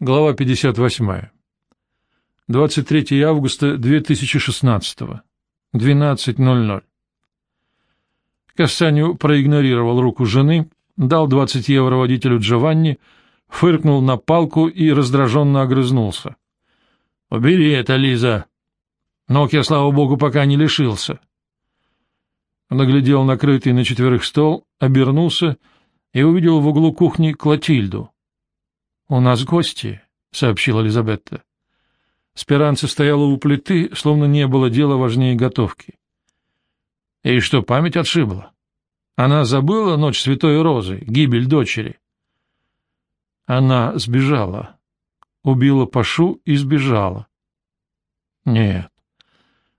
Глава 58. 23 августа 2016. 12.00. Кассаню проигнорировал руку жены, дал 20 евро водителю Джованни, фыркнул на палку и раздраженно огрызнулся. — Убери это, Лиза! Нокия, слава богу, пока не лишился. Он оглядел накрытый на четверых стол, обернулся и увидел в углу кухни Клотильду. — У нас гости, — сообщила Элизабетта. Спиранца стояла у плиты, словно не было дела важнее готовки. И что, память отшибла? Она забыла ночь Святой Розы, гибель дочери. Она сбежала. Убила Пашу и сбежала. Нет,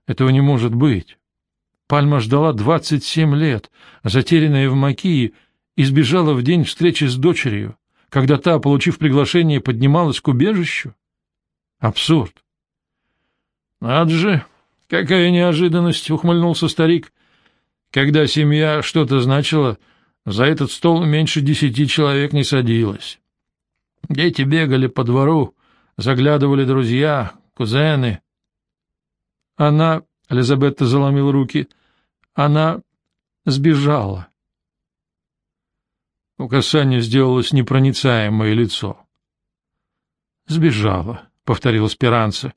этого не может быть. Пальма ждала двадцать семь лет, затерянная в Макии, и сбежала в день встречи с дочерью когда та, получив приглашение, поднималась к убежищу? Абсурд. — Надо же, какая неожиданность! — ухмыльнулся старик. Когда семья что-то значила, за этот стол меньше десяти человек не садилось. Дети бегали по двору, заглядывали друзья, кузены. Она, — Элизабетта заломила руки, — она сбежала. У Касани сделалось непроницаемое лицо. «Сбежала», — повторила Спиранца.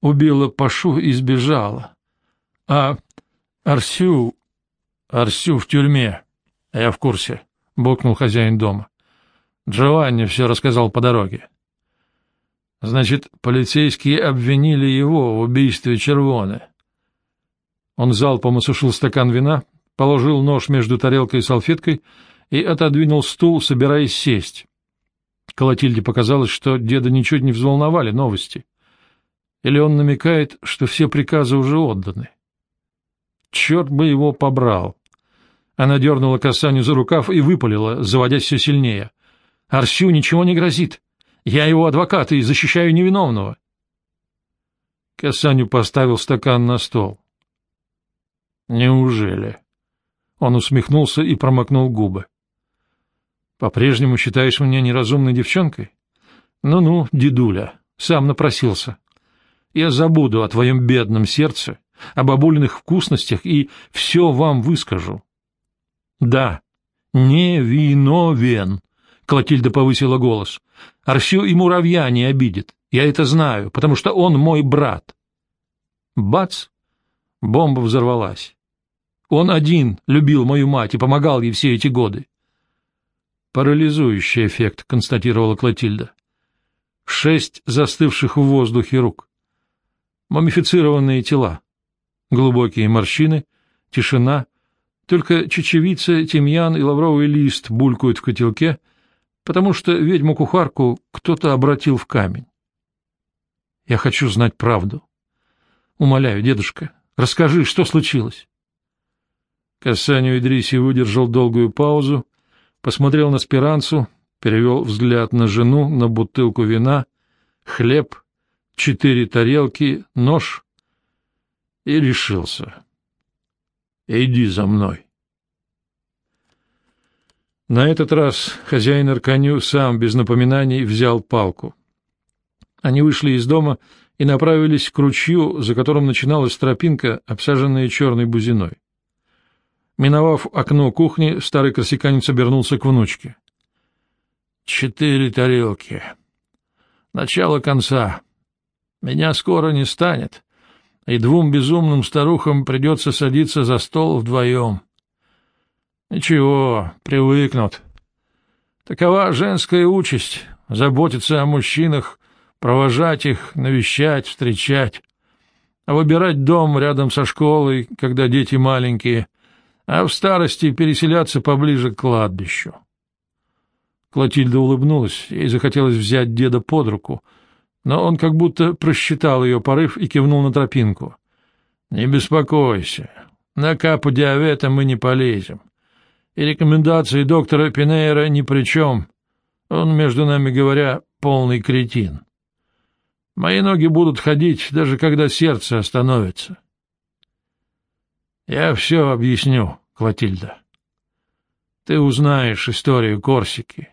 «Убила Пашу и сбежала. А Арсю... Арсю в тюрьме. Я в курсе», — бокнул хозяин дома. Джованни все рассказал по дороге. Значит, полицейские обвинили его в убийстве Червоны. Он залпом осушил стакан вина, положил нож между тарелкой и салфеткой — и отодвинул стул, собираясь сесть. Колотильде показалось, что деда ничуть не взволновали новости. Или он намекает, что все приказы уже отданы. Черт бы его побрал! Она дернула Касаню за рукав и выпалила, заводясь все сильнее. — Арсю ничего не грозит. Я его адвокат и защищаю невиновного. Касаню поставил стакан на стол. — Неужели? Он усмехнулся и промокнул губы. По-прежнему считаешь меня неразумной девчонкой? Ну-ну, дедуля, сам напросился. Я забуду о твоем бедном сердце, о бабулиных вкусностях и все вам выскажу. Да, не виновен, Клотильда повысила голос. Арсю и муравья не обидит. Я это знаю, потому что он мой брат. Бац! Бомба взорвалась. Он один любил мою мать и помогал ей все эти годы. Парализующий эффект, констатировала Клотильда. Шесть застывших в воздухе рук. Мумифицированные тела. Глубокие морщины, тишина. Только чечевица, тимьян и лавровый лист булькают в котелке, потому что ведьму-кухарку кто-то обратил в камень. Я хочу знать правду. Умоляю, дедушка, расскажи, что случилось. Касанию Идриси выдержал долгую паузу, посмотрел на спиранцу, перевел взгляд на жену, на бутылку вина, хлеб, четыре тарелки, нож и решился. «Иди за мной». На этот раз хозяин Арканю сам без напоминаний взял палку. Они вышли из дома и направились к ручью, за которым начиналась тропинка, обсаженная черной бузиной. Миновав окно кухни, старый корсиканец обернулся к внучке. «Четыре тарелки. Начало конца. Меня скоро не станет, и двум безумным старухам придется садиться за стол вдвоем. Ничего, привыкнут. Такова женская участь — заботиться о мужчинах, провожать их, навещать, встречать, а выбирать дом рядом со школой, когда дети маленькие — а в старости переселяться поближе к кладбищу. Клотильда улыбнулась, ей захотелось взять деда под руку, но он как будто просчитал ее порыв и кивнул на тропинку. — Не беспокойся, на капу диавета мы не полезем, и рекомендации доктора Пинейра ни при чем. Он, между нами говоря, полный кретин. Мои ноги будут ходить, даже когда сердце остановится. — я все объясню, Клотильда. Ты узнаешь историю Корсики.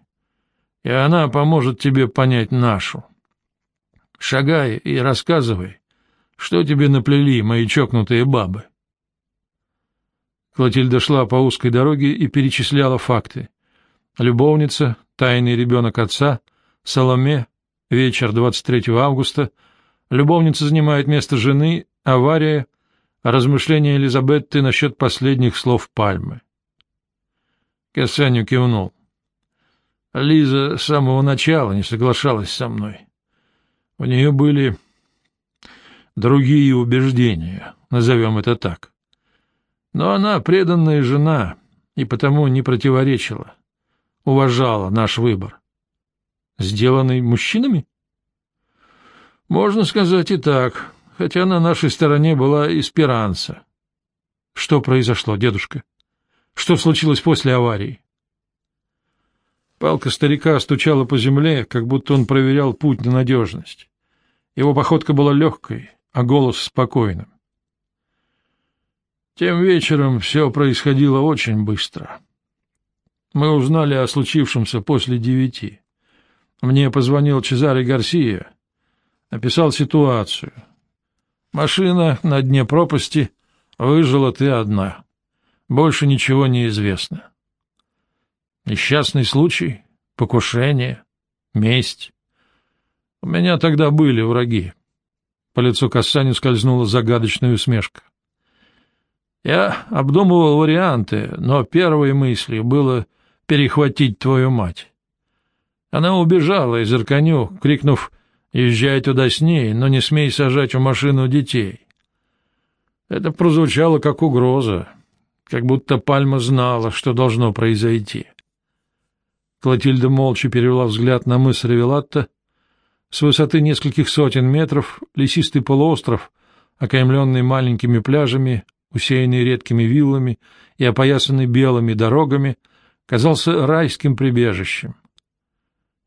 и она поможет тебе понять нашу. Шагай и рассказывай, что тебе наплели мои чокнутые бабы. Клотильда шла по узкой дороге и перечисляла факты. Любовница, тайный ребенок отца, Соломе, вечер 23 августа, любовница занимает место жены, авария, размышления Элизабетты насчет последних слов Пальмы. Касаню кивнул. Лиза с самого начала не соглашалась со мной. У нее были другие убеждения, назовем это так. Но она преданная жена и потому не противоречила, уважала наш выбор. Сделанный мужчинами? Можно сказать и так, хотя на нашей стороне была эсперанца. Что произошло, дедушка? Что случилось после аварии? Палка старика стучала по земле, как будто он проверял путь на надежность. Его походка была легкой, а голос спокойным. Тем вечером все происходило очень быстро. Мы узнали о случившемся после девяти. Мне позвонил Чезаре Гарсия, описал ситуацию. Машина на дне пропасти, выжила ты одна. Больше ничего не известно. Несчастный случай, покушение, месть. У меня тогда были враги. По лицу Кассани скользнула загадочная усмешка. Я обдумывал варианты, но первой мыслью было перехватить твою мать. Она убежала из Ирканю, крикнув «Езжай туда с ней, но не смей сажать в машину детей». Это прозвучало как угроза, как будто Пальма знала, что должно произойти. Клотильда молча перевела взгляд на мыс Ревелатта. С высоты нескольких сотен метров лесистый полуостров, окаймленный маленькими пляжами, усеянный редкими виллами и опоясанный белыми дорогами, казался райским прибежищем.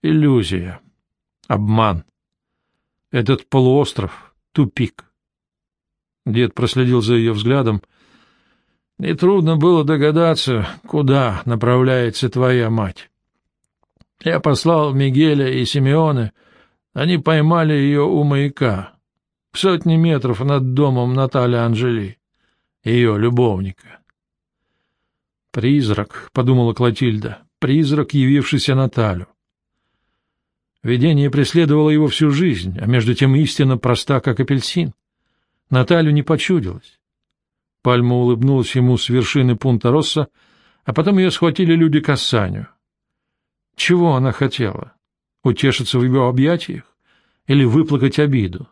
Иллюзия. Обман. Этот полуостров — тупик. Дед проследил за ее взглядом. Нетрудно было догадаться, куда направляется твоя мать. Я послал Мигеля и Симеона, они поймали ее у маяка, в сотни метров над домом Натальи Анжели ее любовника. «Призрак», — подумала Клотильда, — «призрак, явившийся Наталью». Видение преследовало его всю жизнь, а между тем истина проста, как апельсин. Наталью не почудилась. Пальма улыбнулась ему с вершины пункта Росса, а потом ее схватили люди Кассанию. Чего она хотела? Утешиться в его объятиях или выплакать обиду?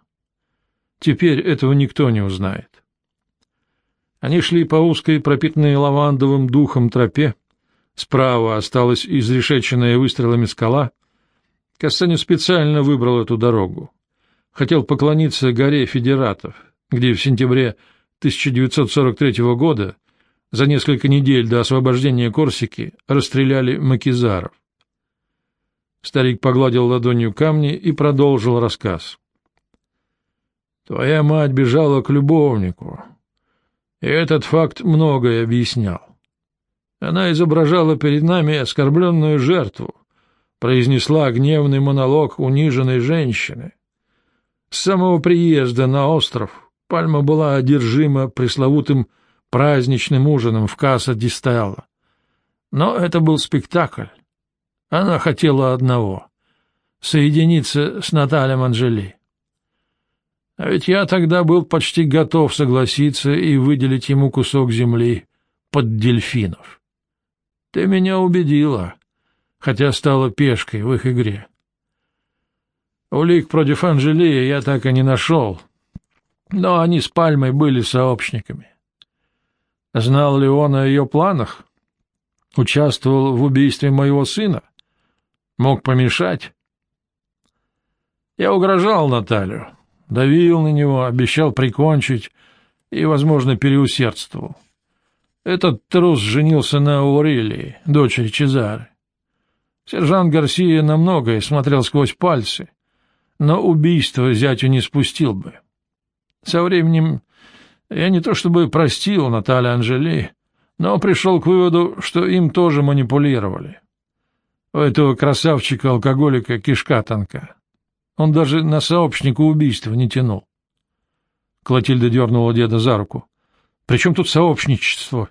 Теперь этого никто не узнает. Они шли по узкой, пропитанной лавандовым духом тропе. Справа осталась изрешеченная выстрелами скала. Кастаню специально выбрал эту дорогу. Хотел поклониться горе Федератов, где в сентябре 1943 года, за несколько недель до освобождения Корсики, расстреляли макизаров. Старик погладил ладонью камни и продолжил рассказ. «Твоя мать бежала к любовнику, и этот факт многое объяснял. Она изображала перед нами оскорбленную жертву, произнесла гневный монолог униженной женщины. С самого приезда на остров Пальма была одержима пресловутым праздничным ужином в Касса Дистелла. Но это был спектакль. Она хотела одного — соединиться с Натальей Анжели. А ведь я тогда был почти готов согласиться и выделить ему кусок земли под дельфинов. Ты меня убедила, хотя стала пешкой в их игре. Улик против Анжелии я так и не нашел, но они с Пальмой были сообщниками. Знал ли он о ее планах? Участвовал в убийстве моего сына? Мог помешать? Я угрожал Наталью, давил на него, обещал прикончить и, возможно, переусердствовал. Этот трус женился на Аурелии, дочери Чезары. Сержант Гарсия на многое смотрел сквозь пальцы, но убийство зятю не спустил бы. Со временем я не то чтобы простил Наталью Анжели, но пришел к выводу, что им тоже манипулировали. У этого красавчика-алкоголика кишка тонка. Он даже на сообщника убийства не тянул. Клотильда дернула деда за руку. — При чем тут сообщничество?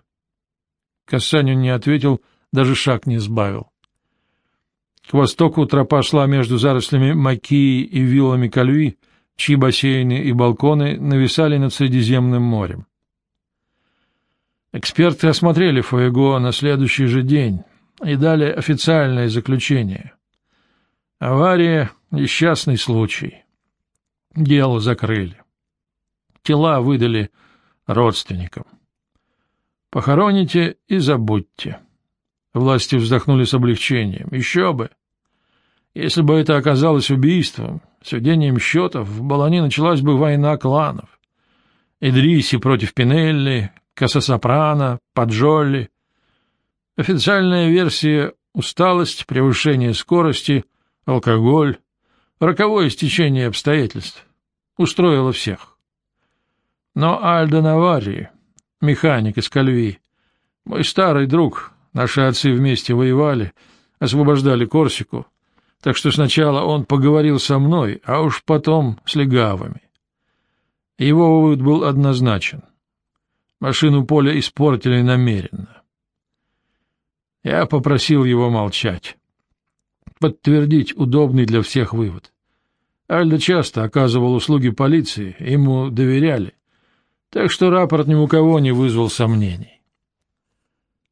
Касанин не ответил, даже шаг не сбавил. К востоку тропа шла между зарослями макии и виллами кальви, чьи бассейны и балконы нависали над Средиземным морем. Эксперты осмотрели Фуэго на следующий же день и дали официальное заключение. Авария — несчастный случай. Дело закрыли. Тела выдали родственникам. Похороните и забудьте. Власти вздохнули с облегчением. Еще бы! Если бы это оказалось убийством, сведением счетов, в Балане началась бы война кланов. Идриси против Пинелли, Кассасопрано, Паджолли. Официальная версия — усталость, превышение скорости, алкоголь, роковое стечение обстоятельств. Устроило всех. Но Альдо Наварри, механик из Кальви, мой старый друг, наши отцы вместе воевали, освобождали Корсику, так что сначала он поговорил со мной, а уж потом с легавыми. Его вывод был однозначен. Машину поля испортили намеренно. Я попросил его молчать. Подтвердить удобный для всех вывод. Альдо часто оказывал услуги полиции, ему доверяли, так что рапорт ни у кого не вызвал сомнений.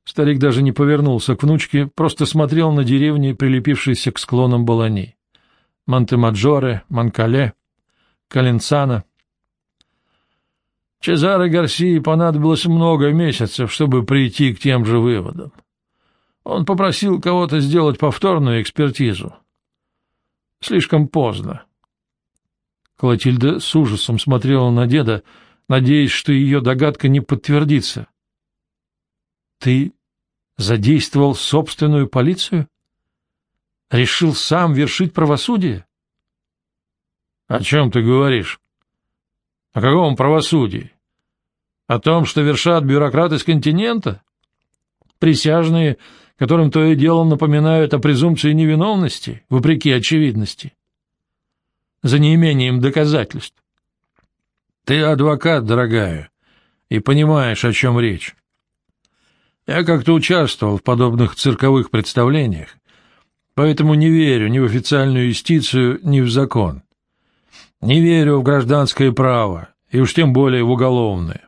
Старик даже не повернулся к внучке, просто смотрел на деревни, прилепившиеся к склонам Балани. Монте-Маджоре, Манкале, Каленцана. Чезаро Гарсии понадобилось много месяцев, чтобы прийти к тем же выводам. Он попросил кого-то сделать повторную экспертизу. Слишком поздно. Клотильда с ужасом смотрела на деда, надеясь, что ее догадка не подтвердится. — Ты задействовал собственную полицию? Решил сам вершить правосудие? — О чем ты говоришь? — О каком правосудии? О том, что вершат бюрократы с континента? Присяжные, которым то и дело напоминают о презумпции невиновности, вопреки очевидности? За неимением доказательств. Ты адвокат, дорогая, и понимаешь, о чем речь. Я как-то участвовал в подобных цирковых представлениях, поэтому не верю ни в официальную юстицию, ни в закон. Не верю в гражданское право, и уж тем более в уголовное.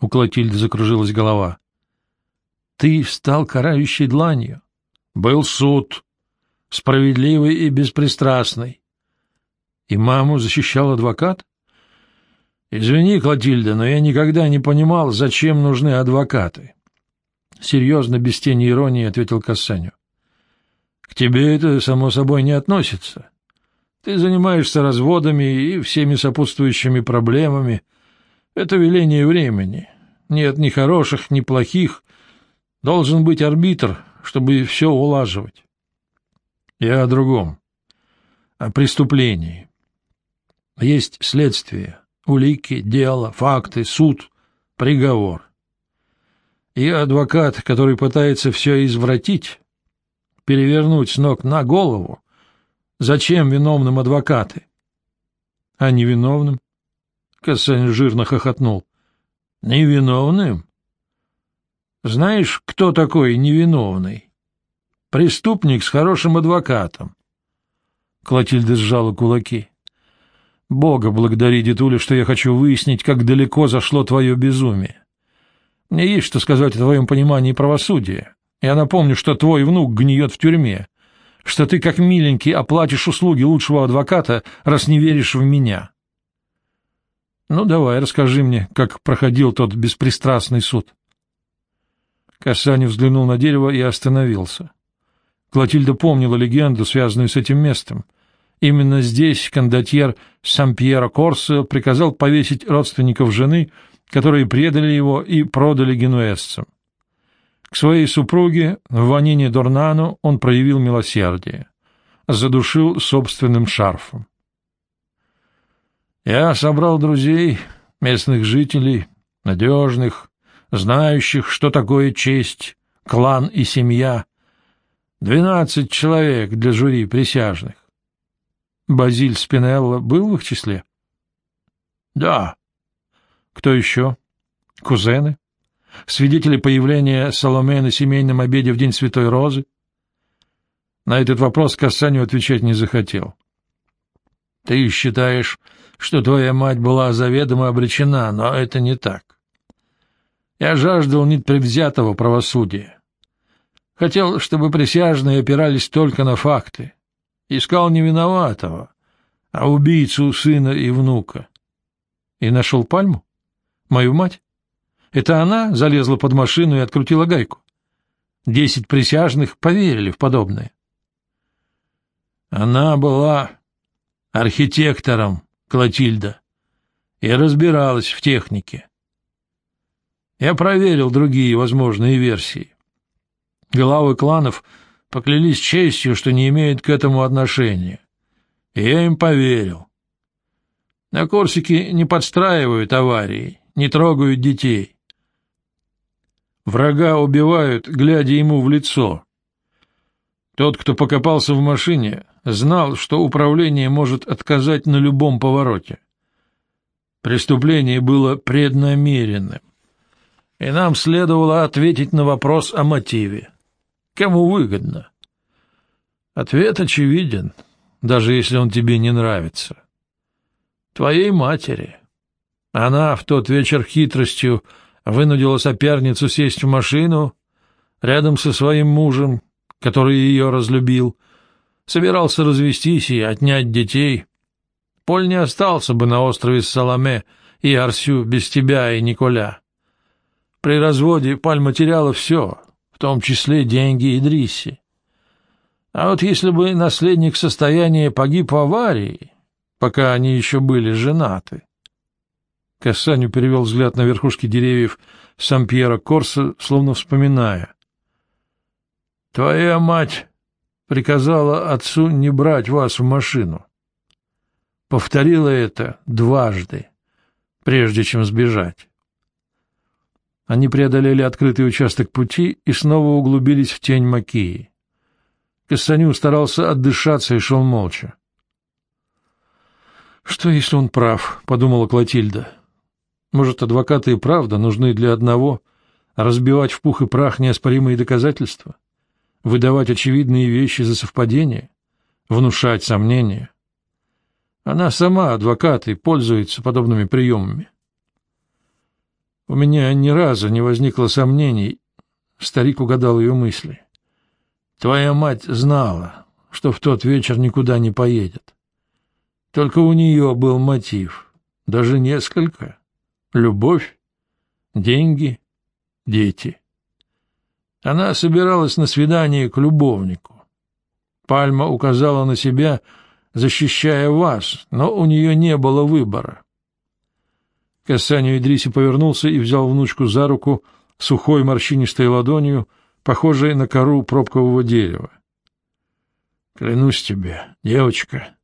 У Клотильды закружилась голова. Ты стал карающей дланью. Был суд, справедливый и беспристрастный. И маму защищал адвокат? Извини, Клотильда, но я никогда не понимал, зачем нужны адвокаты. Серьезно, без тени иронии, ответил Кассаню. К тебе это, само собой, не относится. Ты занимаешься разводами и всеми сопутствующими проблемами. Это веление времени. Нет ни хороших, ни плохих. Должен быть арбитр, чтобы все улаживать. Я о другом. О преступлении. Есть следствие, улики, дело, факты, суд, приговор. И адвокат, который пытается все извратить, перевернуть с ног на голову, зачем виновным адвокаты? А невиновным? Кассань жирно хохотнул. Невиновным? Знаешь, кто такой невиновный? Преступник с хорошим адвокатом. Клотильда сжала кулаки. Бога благодари, дедуля, что я хочу выяснить, как далеко зашло твое безумие. Мне есть что сказать о твоем понимании правосудия. Я напомню, что твой внук гниет в тюрьме, что ты, как миленький, оплатишь услуги лучшего адвоката, раз не веришь в меня. Ну, давай, расскажи мне, как проходил тот беспристрастный суд. Касани взглянул на дерево и остановился. Клотильда помнила легенду, связанную с этим местом. Именно здесь кондотьер Сан-Пьеро Корсо приказал повесить родственников жены, которые предали его и продали генуэзцам. К своей супруге, в Ванине Дорнану, он проявил милосердие, задушил собственным шарфом. Я собрал друзей, местных жителей, надежных, знающих, что такое честь, клан и семья, Двенадцать человек для жюри присяжных. Базиль Спинелло был в их числе? — Да. — Кто еще? — Кузены? Свидетели появления Соломе на семейном обеде в День Святой Розы? На этот вопрос Кассаню отвечать не захотел. — Ты считаешь, что твоя мать была заведомо обречена, но это не так. Я жаждал непредвзятого правосудия. Хотел, чтобы присяжные опирались только на факты. Искал не виноватого, а убийцу сына и внука. И нашел пальму? Мою мать? Это она залезла под машину и открутила гайку? Десять присяжных поверили в подобное. Она была архитектором, Клотильда, и разбиралась в технике. Я проверил другие возможные версии. Главы кланов поклялись честью, что не имеют к этому отношения. И я им поверил. На Корсике не подстраивают аварии, не трогают детей. Врага убивают, глядя ему в лицо. Тот, кто покопался в машине, знал, что управление может отказать на любом повороте. Преступление было преднамеренным, и нам следовало ответить на вопрос о мотиве. Кому выгодно? Ответ очевиден, даже если он тебе не нравится. Твоей матери. Она в тот вечер хитростью вынудила соперницу сесть в машину рядом со своим мужем, который ее разлюбил, собирался развестись и отнять детей. Поль не остался бы на острове Саламе и Арсю без тебя и Николя. При разводе Пальма теряла все, в том числе деньги Идрисси. А вот если бы наследник состояния погиб в аварии, пока они еще были женаты... Кассаню перевел взгляд на верхушки деревьев Сан-Пьера Корса, словно вспоминая. — Твоя мать приказала отцу не брать вас в машину. Повторила это дважды, прежде чем сбежать. Они преодолели открытый участок пути и снова углубились в тень Макии. Кассаню старался отдышаться и шел молча. «Что, если он прав?» — подумала Клотильда. «Может, адвокаты и правда нужны для одного — разбивать в пух и прах неоспоримые доказательства, выдавать очевидные вещи за совпадение, внушать сомнения? Она сама, адвокат, и пользуется подобными приемами. У меня ни разу не возникло сомнений. Старик угадал ее мысли. Твоя мать знала, что в тот вечер никуда не поедет. Только у нее был мотив, даже несколько. Любовь, деньги, дети. Она собиралась на свидание к любовнику. Пальма указала на себя, защищая вас, но у нее не было выбора. Касанию Идриси повернулся и взял внучку за руку сухой морщинистой ладонью, похожей на кору пробкового дерева. — Клянусь тебе, девочка,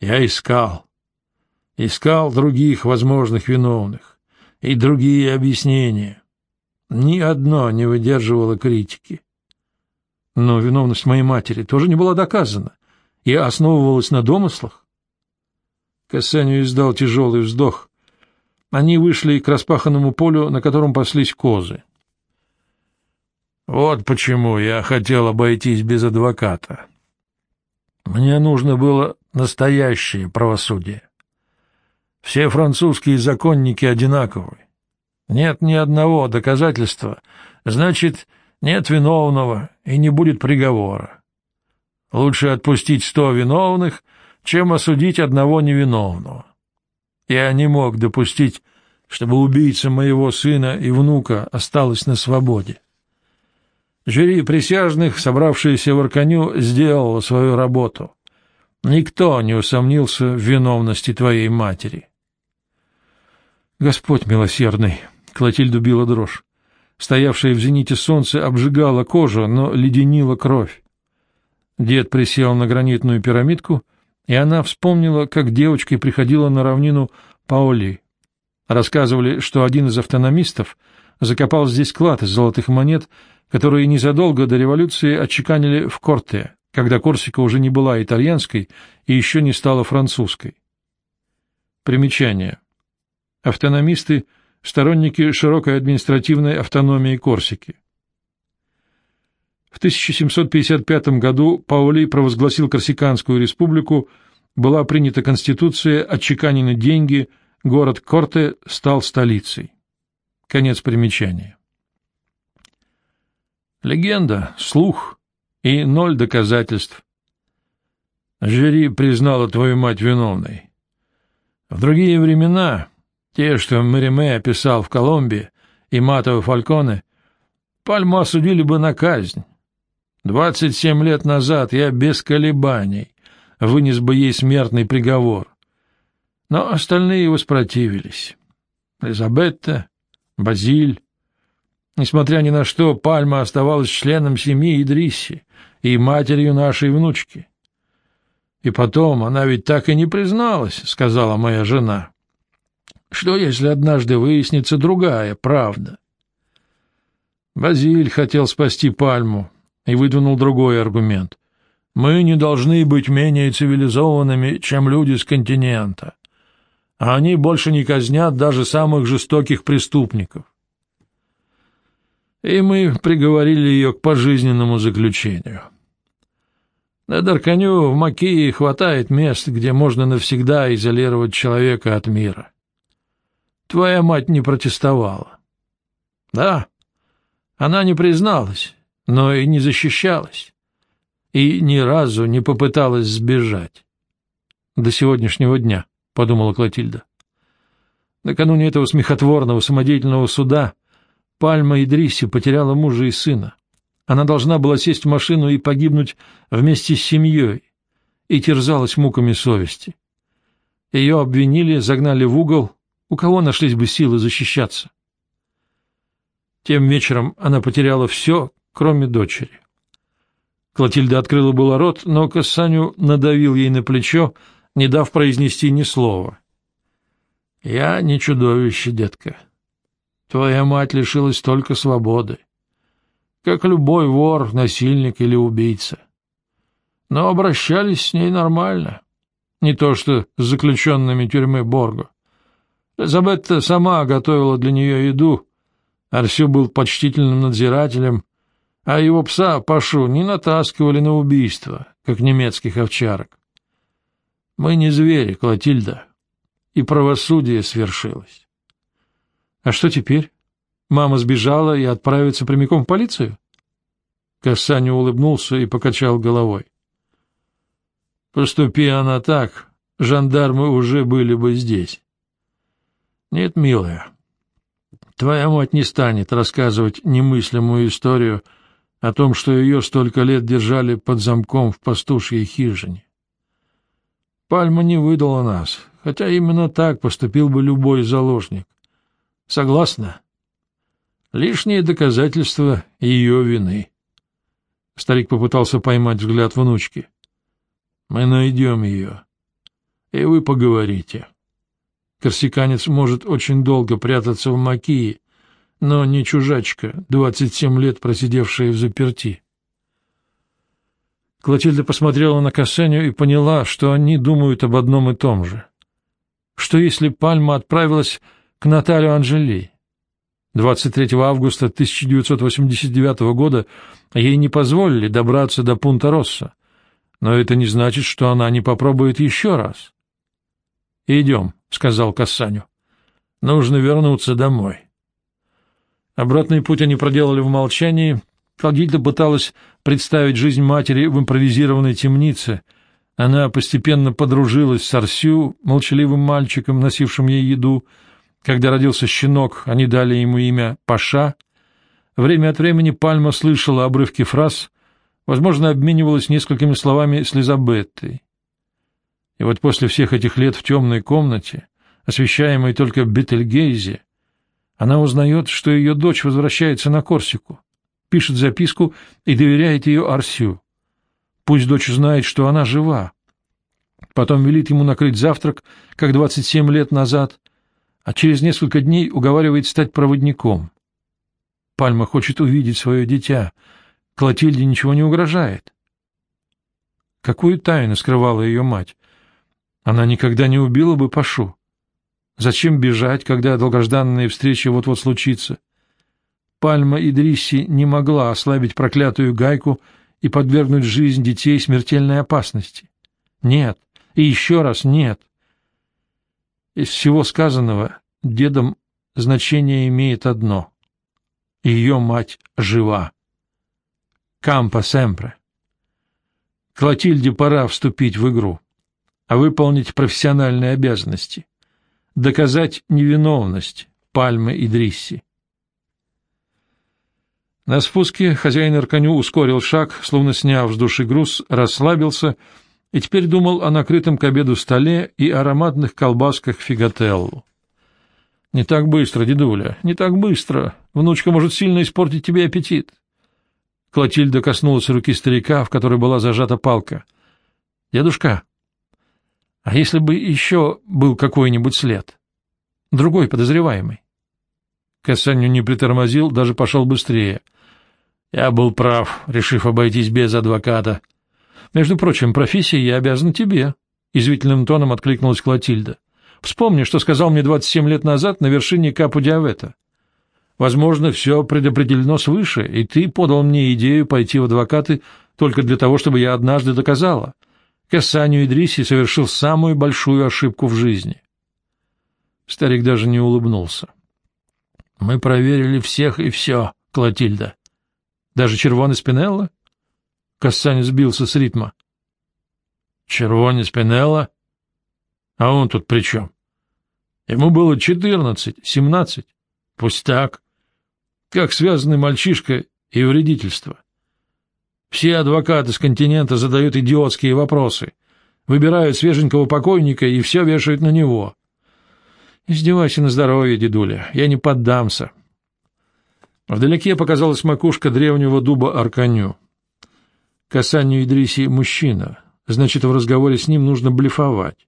я искал. Искал других возможных виновных и другие объяснения. Ни одно не выдерживало критики. Но виновность моей матери тоже не была доказана и основывалась на домыслах. Касанию издал тяжелый вздох. Они вышли к распаханному полю, на котором паслись козы. Вот почему я хотел обойтись без адвоката. Мне нужно было настоящее правосудие. Все французские законники одинаковы. Нет ни одного доказательства, значит, нет виновного и не будет приговора. Лучше отпустить сто виновных, чем осудить одного невиновного. Я не мог допустить, чтобы убийца моего сына и внука осталась на свободе. Жюри присяжных, собравшиеся в Арканю, сделало свою работу. Никто не усомнился в виновности твоей матери. Господь милосердный, Клотильду била дрожь. Стоявшее в зените солнце обжигало кожу, но леденило кровь. Дед присел на гранитную пирамидку — и она вспомнила, как девочкой приходила на равнину Паули. Рассказывали, что один из автономистов закопал здесь клад из золотых монет, которые незадолго до революции отчеканили в Корте, когда Корсика уже не была итальянской и еще не стала французской. Примечание. Автономисты – сторонники широкой административной автономии Корсики. В 1755 году Паули провозгласил Корсиканскую республику, была принята конституция, отчеканены деньги, город Корте стал столицей. Конец примечания. Легенда, слух и ноль доказательств. Жюри признала твою мать виновной. В другие времена, те, что Мериме описал в Колумбии и Матово Фальконе, Пальму осудили бы на казнь. Двадцать семь лет назад я без колебаний вынес бы ей смертный приговор. Но остальные воспротивились. Элизабетта, Базиль, Несмотря ни на что, Пальма оставалась членом семьи Идрисси и матерью нашей внучки. И потом, она ведь так и не призналась, — сказала моя жена. Что, если однажды выяснится другая правда? Базиль хотел спасти Пальму и выдвинул другой аргумент. Мы не должны быть менее цивилизованными, чем люди с континента. А они больше не казнят даже самых жестоких преступников и мы приговорили ее к пожизненному заключению. На Дарканю в Макии хватает мест, где можно навсегда изолировать человека от мира. Твоя мать не протестовала. Да, она не призналась, но и не защищалась, и ни разу не попыталась сбежать. До сегодняшнего дня, — подумала Клотильда. Накануне этого смехотворного самодеятельного суда Пальма Идриси потеряла мужа и сына. Она должна была сесть в машину и погибнуть вместе с семьей, и терзалась муками совести. Ее обвинили, загнали в угол. У кого нашлись бы силы защищаться? Тем вечером она потеряла все, кроме дочери. Клотильда открыла было рот, но Кассаню надавил ей на плечо, не дав произнести ни слова. — Я не чудовище, детка. Твоя мать лишилась только свободы, как любой вор, насильник или убийца. Но обращались с ней нормально, не то что с заключенными тюрьмы Борго. Элизабетта сама готовила для нее еду, Арсю был почтительным надзирателем, а его пса, Пашу, не натаскивали на убийство, как немецких овчарок. Мы не звери, Клотильда, и правосудие свершилось. А что теперь? Мама сбежала и отправится прямиком в полицию? Касаню улыбнулся и покачал головой. Поступи она так, жандармы уже были бы здесь. Нет, милая, твоя мать не станет рассказывать немыслимую историю о том, что ее столько лет держали под замком в пастушьей хижине. Пальма не выдала нас, хотя именно так поступил бы любой заложник. Согласна? Лишнее доказательство ее вины. Старик попытался поймать взгляд внучки. Мы найдем ее, и вы поговорите. Корсиканец может очень долго прятаться в Макии, но не чужачка, двадцать семь лет просидевшая в заперти. Клотильда посмотрела на Кассеню и поняла, что они думают об одном и том же. Что если Пальма отправилась к Наталью Анжели. 23 августа 1989 года ей не позволили добраться до Пунта-Росса, но это не значит, что она не попробует еще раз. «Идем», — сказал Кассаню. «Нужно вернуться домой». Обратный путь они проделали в молчании. Клавдильда пыталась представить жизнь матери в импровизированной темнице. Она постепенно подружилась с Арсю, молчаливым мальчиком, носившим ей еду, — когда родился щенок, они дали ему имя Паша. Время от времени Пальма слышала обрывки фраз, возможно, обменивалась несколькими словами с Лизабеттой. И вот после всех этих лет в темной комнате, освещаемой только Бетельгейзе, она узнает, что ее дочь возвращается на Корсику, пишет записку и доверяет ее Арсю. Пусть дочь знает, что она жива. Потом велит ему накрыть завтрак, как двадцать семь лет назад, а через несколько дней уговаривает стать проводником. Пальма хочет увидеть свое дитя. Клотильде ничего не угрожает. Какую тайну скрывала ее мать? Она никогда не убила бы Пашу. Зачем бежать, когда долгожданная встреча вот-вот случится? Пальма Идрисси не могла ослабить проклятую гайку и подвергнуть жизнь детей смертельной опасности. Нет, и еще раз нет. Из всего сказанного дедом значение имеет одно. Ее мать жива. Кампа семпре. Клотильде пора вступить в игру, выполнить профессиональные обязанности, доказать невиновность Пальмы и Дрисси. На спуске хозяин Арканю ускорил шаг, словно сняв с души груз, расслабился и теперь думал о накрытом к обеду столе и ароматных колбасках фигателлу. «Не так быстро, дедуля, не так быстро. Внучка может сильно испортить тебе аппетит». Клотильда коснулась руки старика, в которой была зажата палка. «Дедушка, а если бы еще был какой-нибудь след? Другой подозреваемый?» Касанью не притормозил, даже пошел быстрее. «Я был прав, решив обойтись без адвоката. Между прочим, профессией я обязан тебе», — извительным тоном откликнулась Клотильда. Вспомни, что сказал мне 27 лет назад на вершине Капу-Диавета. Возможно, все предопределено свыше, и ты подал мне идею пойти в адвокаты только для того, чтобы я однажды доказала. Кассанию Идриси совершил самую большую ошибку в жизни. Старик даже не улыбнулся. — Мы проверили всех и все, Клотильда. Даже Червоный Спинелло? Кассани сбился с ритма. — Червоный Спинелло? А он тут при чем? Ему было четырнадцать, семнадцать. Пусть так. Как связаны мальчишка и вредительство. Все адвокаты с континента задают идиотские вопросы, выбирают свеженького покойника и все вешают на него. Издевайся на здоровье, дедуля, я не поддамся. Вдалеке показалась макушка древнего дуба Арканю. Касанию Идриси мужчина, значит, в разговоре с ним нужно блефовать.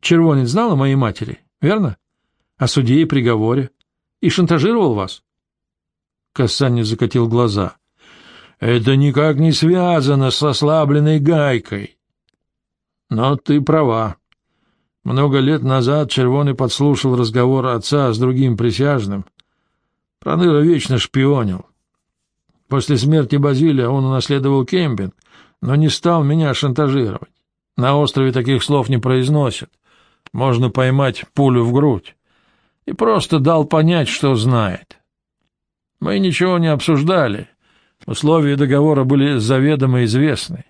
Червонец знал о моей матери, верно? О суде и приговоре. И шантажировал вас? Касанец закатил глаза. Это никак не связано с ослабленной гайкой. Но ты права. Много лет назад Червоный подслушал разговор отца с другим присяжным. Проныра вечно шпионил. После смерти Базилия он унаследовал кемпинг, но не стал меня шантажировать. На острове таких слов не произносят можно поймать пулю в грудь, и просто дал понять, что знает. Мы ничего не обсуждали, условия договора были заведомо известны.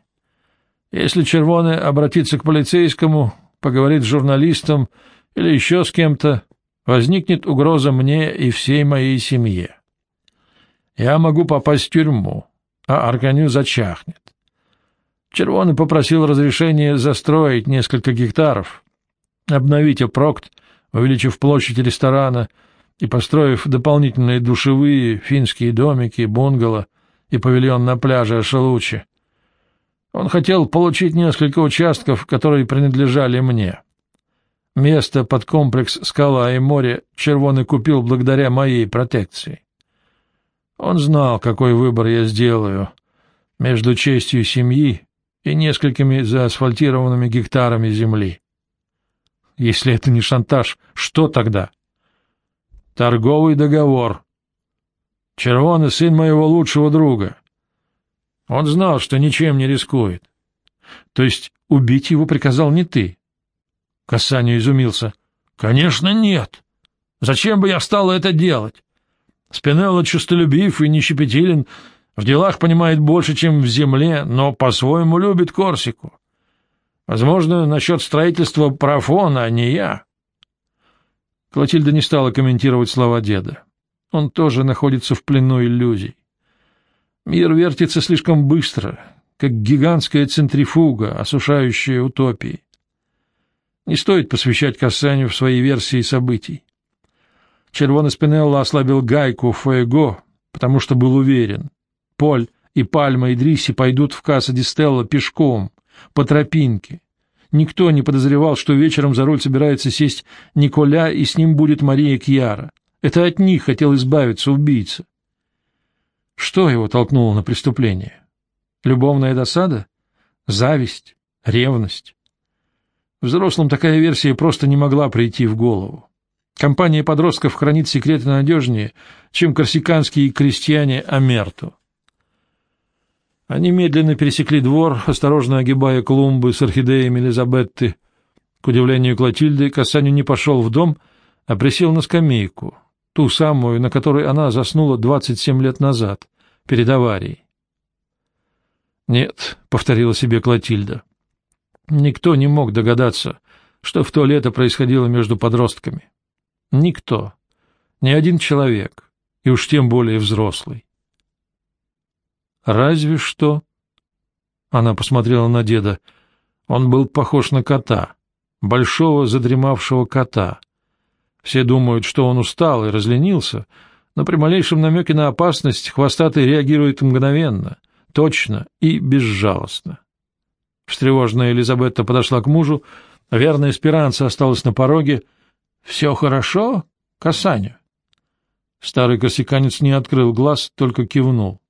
Если Червоный обратится к полицейскому, поговорит с журналистом или еще с кем-то, возникнет угроза мне и всей моей семье. Я могу попасть в тюрьму, а Арканю зачахнет. Червоный попросил разрешения застроить несколько гектаров, обновить Опрокт, увеличив площадь ресторана и построив дополнительные душевые, финские домики, бунгало и павильон на пляже Ашелучи. Он хотел получить несколько участков, которые принадлежали мне. Место под комплекс «Скала и море» Червоный купил благодаря моей протекции. Он знал, какой выбор я сделаю между честью семьи и несколькими заасфальтированными гектарами земли. Если это не шантаж, что тогда? Торговый договор. Червоный сын моего лучшего друга. Он знал, что ничем не рискует. То есть убить его приказал не ты? Касанию изумился. Конечно, нет. Зачем бы я стал это делать? Спинелло честолюбив и нещепетилен, в делах понимает больше, чем в земле, но по-своему любит Корсику. Возможно, насчет строительства профона, а не я. Клотильда не стала комментировать слова деда. Он тоже находится в плену иллюзий. Мир вертится слишком быстро, как гигантская центрифуга, осушающая утопии. Не стоит посвящать касанию в своей версии событий. Червоно Спинелло ослабил гайку Фуэго, потому что был уверен. Поль и Пальма и Дриси пойдут в Касса Дистелло пешком, по тропинке. Никто не подозревал, что вечером за руль собирается сесть Николя, и с ним будет Мария Кьяра. Это от них хотел избавиться убийца. Что его толкнуло на преступление? Любовная досада? Зависть? Ревность? Взрослым такая версия просто не могла прийти в голову. Компания подростков хранит секреты надежнее, чем корсиканские крестьяне Амерту. Они медленно пересекли двор, осторожно огибая клумбы с орхидеями Элизабетты. К удивлению Клотильды, Касаню не пошел в дом, а присел на скамейку, ту самую, на которой она заснула 27 лет назад, перед аварией. «Нет», — повторила себе Клотильда, — «никто не мог догадаться, что в то лето происходило между подростками. Никто, ни один человек, и уж тем более взрослый. Разве что...» Она посмотрела на деда. Он был похож на кота, большого задремавшего кота. Все думают, что он устал и разленился, но при малейшем намеке на опасность хвостатый реагирует мгновенно, точно и безжалостно. Встревоженная Элизабетта подошла к мужу, верная Эсперанца осталась на пороге. — Все хорошо, Касаня? Старый корсиканец не открыл глаз, только кивнул.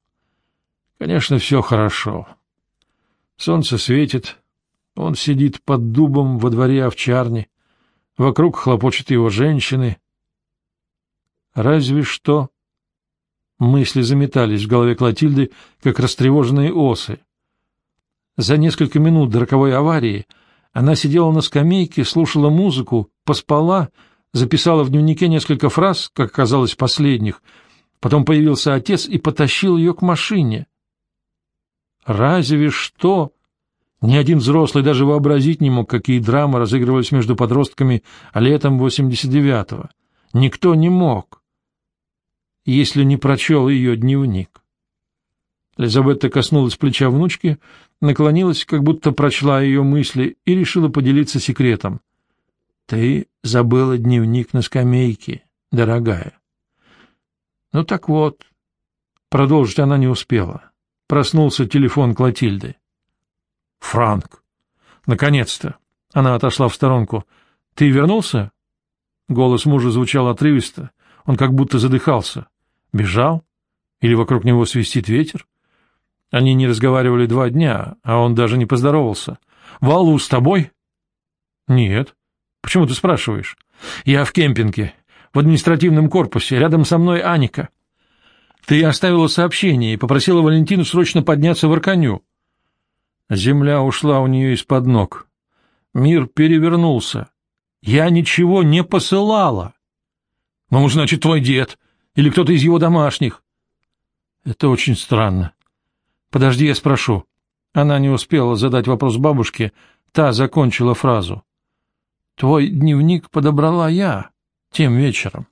— Конечно, все хорошо. Солнце светит, он сидит под дубом во дворе овчарни, вокруг хлопочут его женщины. Разве что... Мысли заметались в голове Клотильды, как растревоженные осы. За несколько минут до роковой аварии она сидела на скамейке, слушала музыку, поспала, записала в дневнике несколько фраз, как оказалось, последних. Потом появился отец и потащил ее к машине. Разве что... Ни один взрослый даже вообразить не мог, какие драмы разыгрывались между подростками летом 89-го. Никто не мог если не прочел ее дневник. Лизабетта коснулась плеча внучки, наклонилась, как будто прочла ее мысли, и решила поделиться секретом. — Ты забыла дневник на скамейке, дорогая. — Ну так вот. Продолжить она не успела. Проснулся телефон Клотильды. — Франк! Наконец-то! Она отошла в сторонку. — Ты вернулся? Голос мужа звучал отрывисто. Он как будто задыхался. Бежал? Или вокруг него свистит ветер? Они не разговаривали два дня, а он даже не поздоровался. «Валу с тобой?» «Нет». «Почему ты спрашиваешь?» «Я в кемпинге, в административном корпусе, рядом со мной Аника». «Ты оставила сообщение и попросила Валентину срочно подняться в Арканю». Земля ушла у нее из-под ног. Мир перевернулся. «Я ничего не посылала». «Ну, значит, твой дед или кто-то из его домашних. Это очень странно. Подожди, я спрошу. Она не успела задать вопрос бабушке, та закончила фразу. Твой дневник подобрала я тем вечером.